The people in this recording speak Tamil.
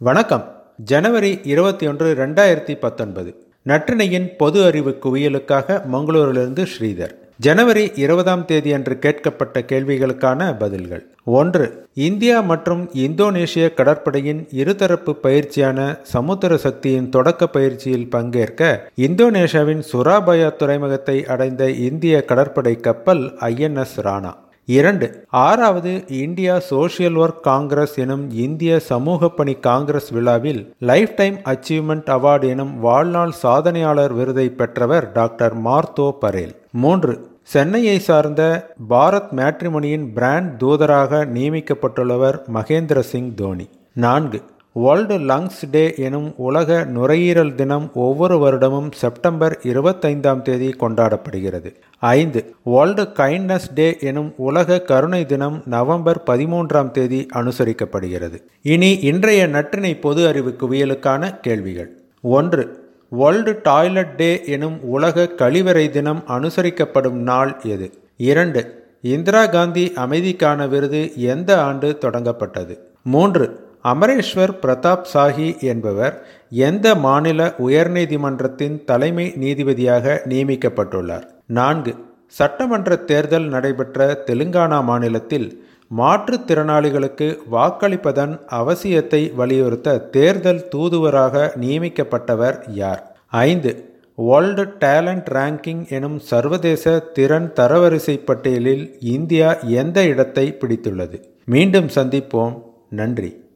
வணக்கம். ஜனவரி இருபத்தி ஒன்று ரெண்டாயிரத்தி பத்தொன்பது. நற்றினையின் பொது அறிவு குவியலுக்காக மங்களூரிலிருந்து ஸ்ரீதர். ஜனவரி இருபதாம் தேதி அன்று கேட்கப்பட்ட கேள்விகளுக்கான பதில்கள். ஒன்று இந்தியா மற்றும் இந்தோனேஷிய கடற்படையின் இருதரப்பு பயிற்சியான சமுத்திர சக்தியின் தொடக்க பயிற்சியில் பங்கேற்க இந்தோனேஷியாவின் சுராபயா துறைமுகத்தை அடைந்த இந்திய கடற்படை கப்பல் ஐஎன்எஸ் ராணா. இரண்டு. ஆறாவது இந்தியா சோசியல் ஒர்க் காங்கிரஸ் எனும் இந்திய சமூக பணி காங்கிரஸ் விழாவில் லைஃப் டைம் அச்சீவ்மெண்ட் அவார்டு எனும் வாழ்நாள் சாதனையாளர் விருதை பெற்றவர் டாக்டர் மார்த்தோ பரேல். மூன்று. சென்னையை சார்ந்த பாரத் மேட்ரிமணியின் பிராண்ட் தூதராக நியமிக்கப்பட்டுள்ளவர் மகேந்திர சிங் தோனி. நான்கு. வேர்ல்டு லங்ஸ் டே எனும் உலக நுரையீரல் தினம் ஒவ்வொரு வருடமும் செப்டம்பர் இருபத்தைந்தாம் தேதி கொண்டாடப்படுகிறது. ஐந்து வேர்ல்டு கைண்ட்னஸ் டே எனும் உலக கருணை தினம் நவம்பர் பதிமூன்றாம் தேதி அனுசரிக்கப்படுகிறது. இனி இன்றைய நற்றினை பொது அறிவு குவியலுக்கான கேள்விகள். ஒன்று வேர்ல்டு டாய்லெட் டே எனும் உலக கழிவறை தினம் அனுசரிக்கப்படும் நாள் எது? இரண்டு இந்திரா காந்தி அமைதிக்கான விருது எந்த ஆண்டு தொடங்கப்பட்டது? மூன்று அமரேஸ்வர் பிரதாப் சாஹி என்பவர் எந்த மாநில உயர்நீதிமன்றத்தின் தலைமை நீதிபதியாக நியமிக்கப்பட்டுள்ளார்? நான்கு. சட்டமன்ற தேர்தல் நடைபெற்ற தெலுங்கானா மாநிலத்தில் மாற்றுத்திறனாளிகளுக்கு வாக்களிப்பதன் அவசியத்தை வலியுறுத்த தேர்தல் தூதுவராக நியமிக்கப்பட்டவர் யார்? ஐந்து. வேர்ல்டு டேலண்ட் ரேங்கிங் எனும் சர்வதேச திறன் தரவரிசை பட்டியலில் இந்தியா எந்த இடத்தை பிடித்துள்ளது? மீண்டும் சந்திப்போம். நன்றி.